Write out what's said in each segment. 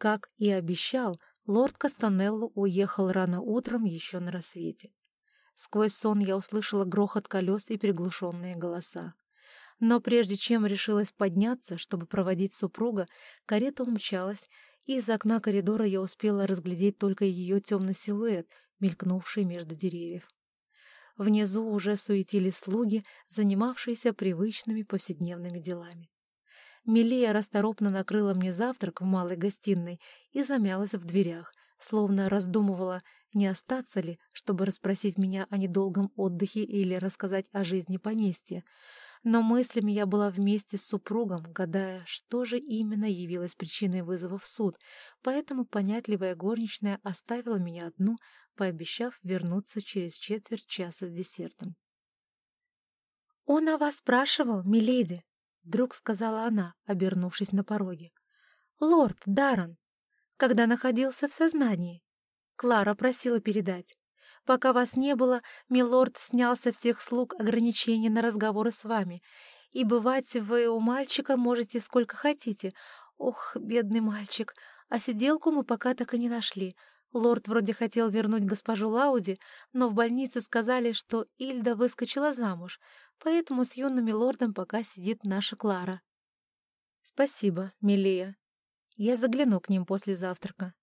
Как и обещал, лорд Кастанелло уехал рано утром еще на рассвете. Сквозь сон я услышала грохот колес и приглушенные голоса. Но прежде чем решилась подняться, чтобы проводить супруга, карета умчалась, и из окна коридора я успела разглядеть только ее темный силуэт, мелькнувший между деревьев. Внизу уже суетились слуги, занимавшиеся привычными повседневными делами. Милея расторопно накрыла мне завтрак в малой гостиной и замялась в дверях, словно раздумывала, не остаться ли, чтобы расспросить меня о недолгом отдыхе или рассказать о жизни поместья. Но мыслями я была вместе с супругом, гадая, что же именно явилось причиной вызова в суд, поэтому понятливая горничная оставила меня одну, пообещав вернуться через четверть часа с десертом. «Он о вас спрашивал, миледи», — вдруг сказала она, обернувшись на пороге. «Лорд Даррен, когда находился в сознании. Клара просила передать. Пока вас не было, милорд снял со всех слуг ограничения на разговоры с вами. И бывать вы у мальчика можете сколько хотите. Ох, бедный мальчик, а сиделку мы пока так и не нашли. Лорд вроде хотел вернуть госпожу Лауди, но в больнице сказали, что Ильда выскочила замуж, поэтому с юным лордом пока сидит наша Клара. Спасибо, Милея. Я загляну к ним после завтрака.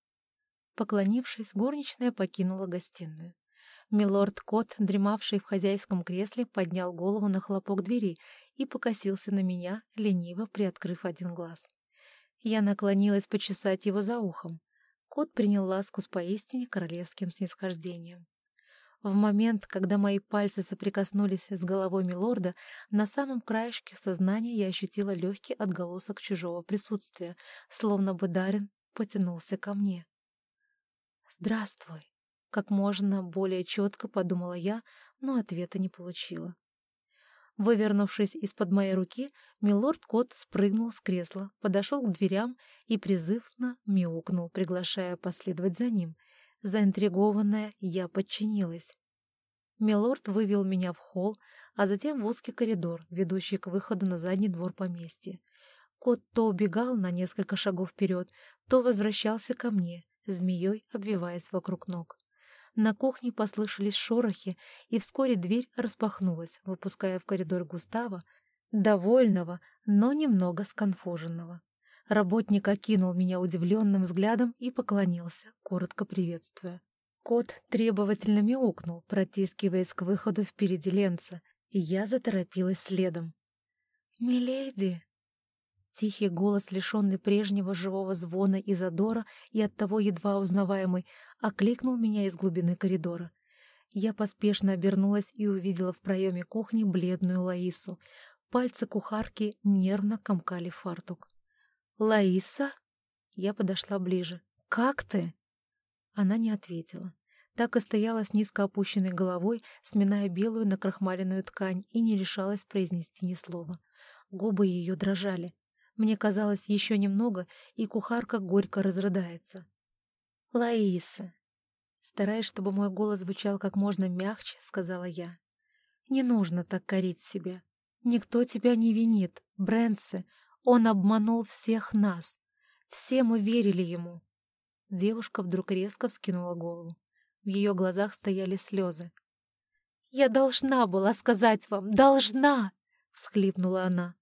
Поклонившись, горничная покинула гостиную. Милорд Кот, дремавший в хозяйском кресле, поднял голову на хлопок двери и покосился на меня, лениво приоткрыв один глаз. Я наклонилась почесать его за ухом. Кот принял ласку с поистине королевским снисхождением. В момент, когда мои пальцы соприкоснулись с головой милорда, на самом краешке сознания я ощутила легкий отголосок чужого присутствия, словно бы Дарин потянулся ко мне. «Здравствуй», — как можно более четко подумала я, но ответа не получила. Вывернувшись из-под моей руки, милорд-кот спрыгнул с кресла, подошел к дверям и призывно мяукнул, приглашая последовать за ним. Заинтригованная, я подчинилась. Милорд вывел меня в холл, а затем в узкий коридор, ведущий к выходу на задний двор поместья. Кот то убегал на несколько шагов вперед, то возвращался ко мне, змеей обвиваясь вокруг ног. На кухне послышались шорохи, и вскоре дверь распахнулась, выпуская в коридор Густава, довольного, но немного сконфуженного. Работник окинул меня удивленным взглядом и поклонился, коротко приветствуя. Кот требовательно мяукнул, протискиваясь к выходу впереди Ленца, и я заторопилась следом. «Миледи!» Тихий голос, лишенный прежнего живого звона и задора и оттого едва узнаваемый, окликнул меня из глубины коридора. Я поспешно обернулась и увидела в проеме кухни бледную Лаису. Пальцы кухарки нервно комкали фартук. «Лаиса?» Я подошла ближе. «Как ты?» Она не ответила. Так и стояла с низко опущенной головой, сминая белую накрахмаленную ткань, и не решалась произнести ни слова. Губы ее дрожали. Мне казалось, еще немного, и кухарка горько разрыдается. «Лаиса!» Стараясь, чтобы мой голос звучал как можно мягче, сказала я. «Не нужно так корить себя. Никто тебя не винит, Брэнсе. Он обманул всех нас. Все мы верили ему». Девушка вдруг резко вскинула голову. В ее глазах стояли слезы. «Я должна была сказать вам, должна!» — всхлипнула она.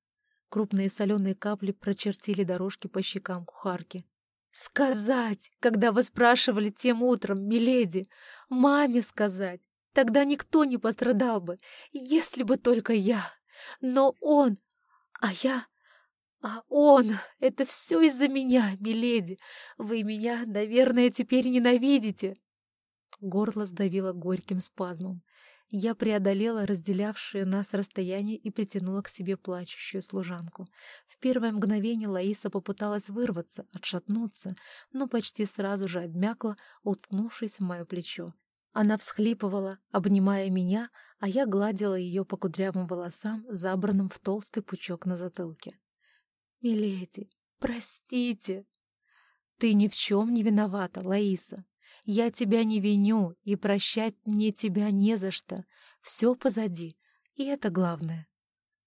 Крупные соленые капли прочертили дорожки по щекам кухарки. «Сказать, когда вы спрашивали тем утром, миледи! Маме сказать! Тогда никто не пострадал бы, если бы только я! Но он... А я... А он... Это все из-за меня, миледи! Вы меня, наверное, теперь ненавидите!» Горло сдавило горьким спазмом. Я преодолела разделявшее нас расстояние и притянула к себе плачущую служанку. В первое мгновение Лаиса попыталась вырваться, отшатнуться, но почти сразу же обмякла, уткнувшись в мое плечо. Она всхлипывала, обнимая меня, а я гладила ее по кудрявым волосам, забранным в толстый пучок на затылке. «Миледи, простите!» «Ты ни в чем не виновата, Лаиса!» Я тебя не виню, и прощать мне тебя не за что. Все позади, и это главное.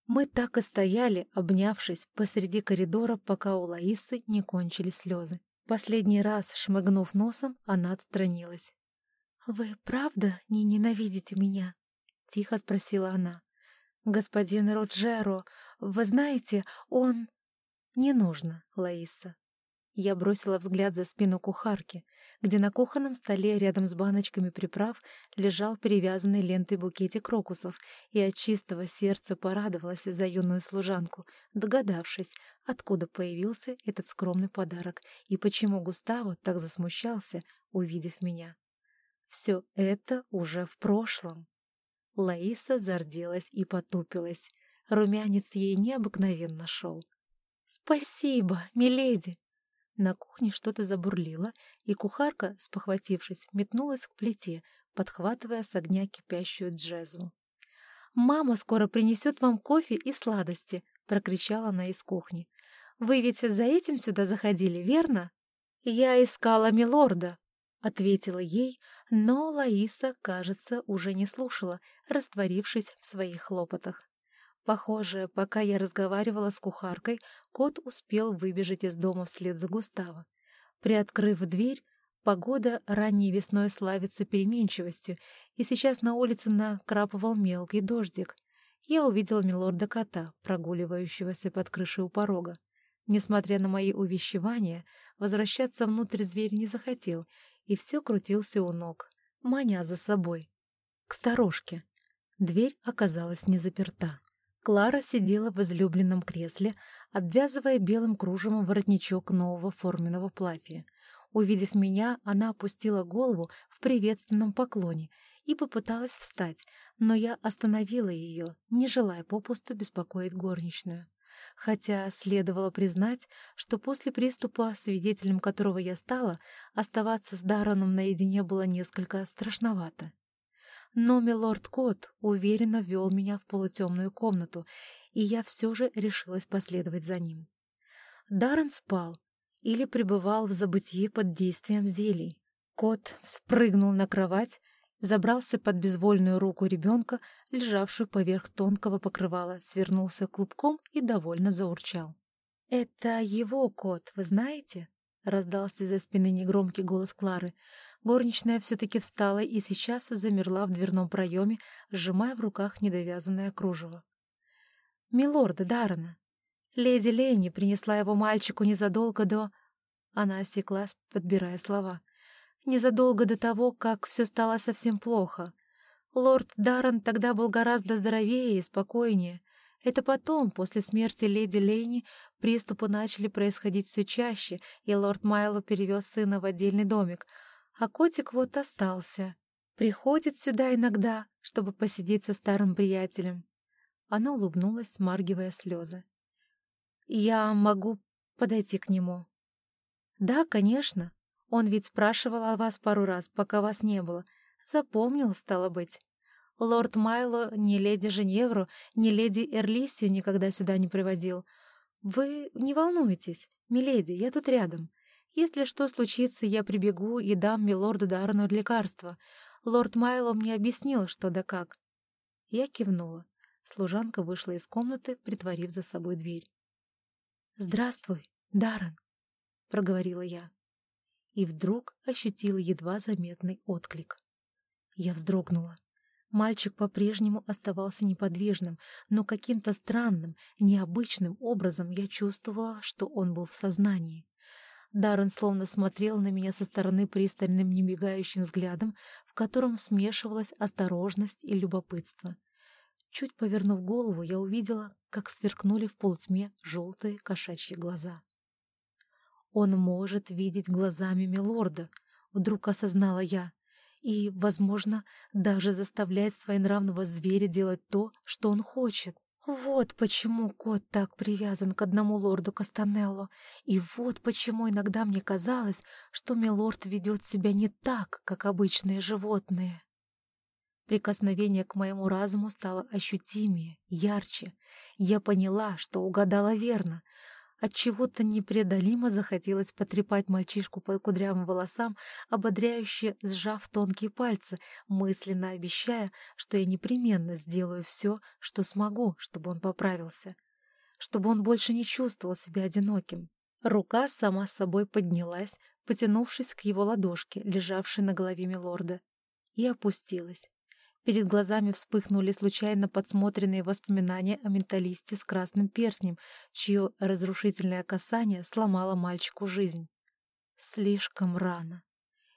Мы так и стояли, обнявшись посреди коридора, пока у Лаисы не кончились слезы. Последний раз, шмыгнув носом, она отстранилась. «Вы правда не ненавидите меня?» — тихо спросила она. «Господин Роджеро, вы знаете, он...» «Не нужно, Лаиса». Я бросила взгляд за спину кухарки, где на кухонном столе рядом с баночками приправ лежал перевязанный лентой букетик крокусов, и от чистого сердца порадовалась за юную служанку, догадавшись, откуда появился этот скромный подарок и почему Густаво так засмущался, увидев меня. Все это уже в прошлом. Лаиса зарделась и потупилась. Румянец ей необыкновенно шел. «Спасибо, миледи!» На кухне что-то забурлило, и кухарка, спохватившись, метнулась к плите, подхватывая с огня кипящую джезву. «Мама скоро принесет вам кофе и сладости!» — прокричала она из кухни. «Вы ведь за этим сюда заходили, верно?» «Я искала милорда», — ответила ей, но Лаиса, кажется, уже не слушала, растворившись в своих хлопотах. Похоже, пока я разговаривала с кухаркой, кот успел выбежать из дома вслед за Густаво. Приоткрыв дверь, погода ранней весной славится переменчивостью, и сейчас на улице накрапывал мелкий дождик. Я увидела милорда-кота, прогуливающегося под крышей у порога. Несмотря на мои увещевания, возвращаться внутрь зверь не захотел и все крутился у ног, маня за собой. К сторожке. Дверь оказалась не заперта. Клара сидела в излюбленном кресле, обвязывая белым кружевом воротничок нового форменного платья. Увидев меня, она опустила голову в приветственном поклоне и попыталась встать, но я остановила ее, не желая попусту беспокоить горничную. Хотя следовало признать, что после приступа, свидетелем которого я стала, оставаться с Дараном наедине было несколько страшновато. Но милорд Кот уверенно вел меня в полутемную комнату, и я все же решилась последовать за ним. Даррен спал или пребывал в забытии под действием зелий. Кот вспрыгнул на кровать, забрался под безвольную руку ребенка, лежавшую поверх тонкого покрывала, свернулся клубком и довольно заурчал. «Это его кот, вы знаете?» — раздался из-за спины негромкий голос Клары. Горничная все-таки встала и сейчас замерла в дверном проеме, сжимая в руках недовязанное кружево. «Милорда Даррена. Леди Ленни принесла его мальчику незадолго до...» Она осеклась, подбирая слова. «Незадолго до того, как все стало совсем плохо. Лорд Даррен тогда был гораздо здоровее и спокойнее. Это потом, после смерти леди Лейни, приступы начали происходить все чаще, и лорд Майло перевез сына в отдельный домик — а котик вот остался. Приходит сюда иногда, чтобы посидеть со старым приятелем. Она улыбнулась, смаргивая слезы. «Я могу подойти к нему?» «Да, конечно. Он ведь спрашивал о вас пару раз, пока вас не было. Запомнил, стало быть. Лорд Майло ни леди Женевру, ни леди Эрлисию никогда сюда не приводил. Вы не волнуйтесь, миледи, я тут рядом. Если что случится, я прибегу и дам милорду Дарну лекарство. Лорд Майло мне объяснил, что да как. Я кивнула. Служанка вышла из комнаты, притворив за собой дверь. «Здравствуй, Даррен», — проговорила я. И вдруг ощутила едва заметный отклик. Я вздрогнула. Мальчик по-прежнему оставался неподвижным, но каким-то странным, необычным образом я чувствовала, что он был в сознании. Даррен словно смотрел на меня со стороны пристальным немигающим взглядом, в котором смешивалась осторожность и любопытство. Чуть повернув голову, я увидела, как сверкнули в полутьме желтые кошачьи глаза. «Он может видеть глазами милорда», — вдруг осознала я, и, возможно, даже заставлять своенравного зверя делать то, что он хочет. Вот почему кот так привязан к одному лорду Кастанелло, и вот почему иногда мне казалось, что милорд ведет себя не так, как обычные животные. Прикосновение к моему разуму стало ощутимее, ярче. Я поняла, что угадала верно — от чего то непреодолимо захотелось потрепать мальчишку по кудрявым волосам, ободряюще сжав тонкие пальцы, мысленно обещая, что я непременно сделаю все, что смогу, чтобы он поправился, чтобы он больше не чувствовал себя одиноким. Рука сама собой поднялась, потянувшись к его ладошке, лежавшей на голове милорда, и опустилась. Перед глазами вспыхнули случайно подсмотренные воспоминания о менталисте с красным перстнем, чье разрушительное касание сломало мальчику жизнь. Слишком рано.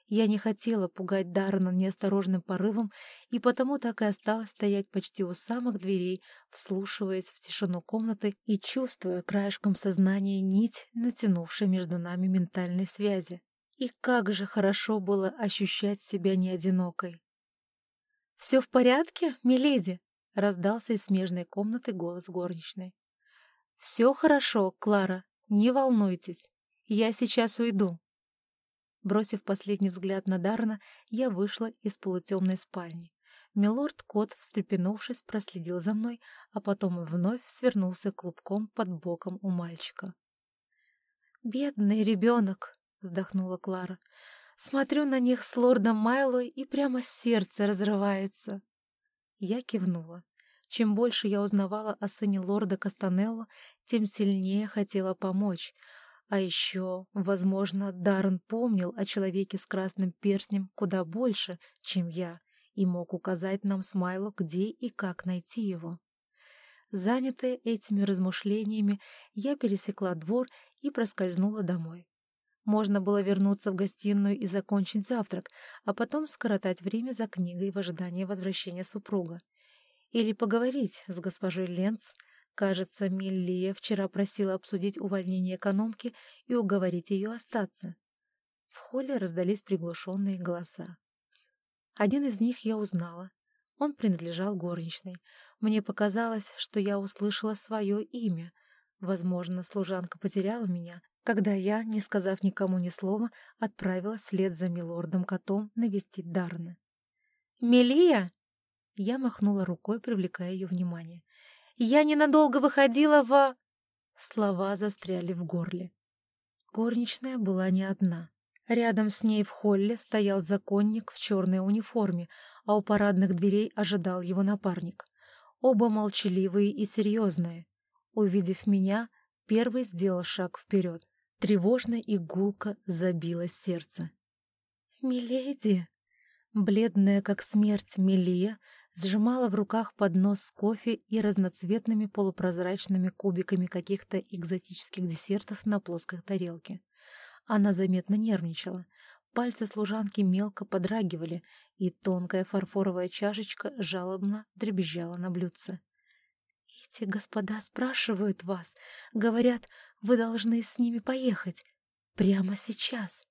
Я не хотела пугать Даррена неосторожным порывом, и потому так и осталась стоять почти у самых дверей, вслушиваясь в тишину комнаты и чувствуя краешком сознания нить, натянувшей между нами ментальной связи. И как же хорошо было ощущать себя неодинокой. «Все в порядке, миледи?» — раздался из смежной комнаты голос горничной. «Все хорошо, Клара, не волнуйтесь. Я сейчас уйду». Бросив последний взгляд на Дарна, я вышла из полутемной спальни. Милорд Кот, встрепенувшись, проследил за мной, а потом вновь свернулся клубком под боком у мальчика. «Бедный ребенок!» — вздохнула Клара. «Смотрю на них с лордом Майлой, и прямо сердце разрывается». Я кивнула. Чем больше я узнавала о сыне лорда Кастанелло, тем сильнее хотела помочь — а еще, возможно, Даррен помнил о человеке с красным перстнем куда больше, чем я, и мог указать нам с Майло, где и как найти его. Занятая этими размышлениями, я пересекла двор и проскользнула домой. Можно было вернуться в гостиную и закончить завтрак, а потом скоротать время за книгой в ожидании возвращения супруга. Или поговорить с госпожой Ленц, Кажется, Миллия вчера просила обсудить увольнение экономки и уговорить ее остаться. В холле раздались приглушенные голоса. Один из них я узнала. Он принадлежал горничной. Мне показалось, что я услышала свое имя. Возможно, служанка потеряла меня, когда я, не сказав никому ни слова, отправилась вслед за милордом-котом навестить Дарна. «Мелия!» Я махнула рукой, привлекая ее внимание. Я ненадолго выходила в...» Слова застряли в горле. Горничная была не одна. Рядом с ней в холле стоял законник в черной униформе, а у парадных дверей ожидал его напарник. Оба молчаливые и серьезные. Увидев меня, первый сделал шаг вперед. Тревожно и гулко забилось сердце. «Миледи!» Бледная, как смерть, Милия сжимала в руках поднос с кофе и разноцветными полупрозрачными кубиками каких-то экзотических десертов на плоской тарелке. Она заметно нервничала. Пальцы служанки мелко подрагивали, и тонкая фарфоровая чашечка жалобно дребезжала на блюдце. «Эти господа спрашивают вас. Говорят, вы должны с ними поехать. Прямо сейчас».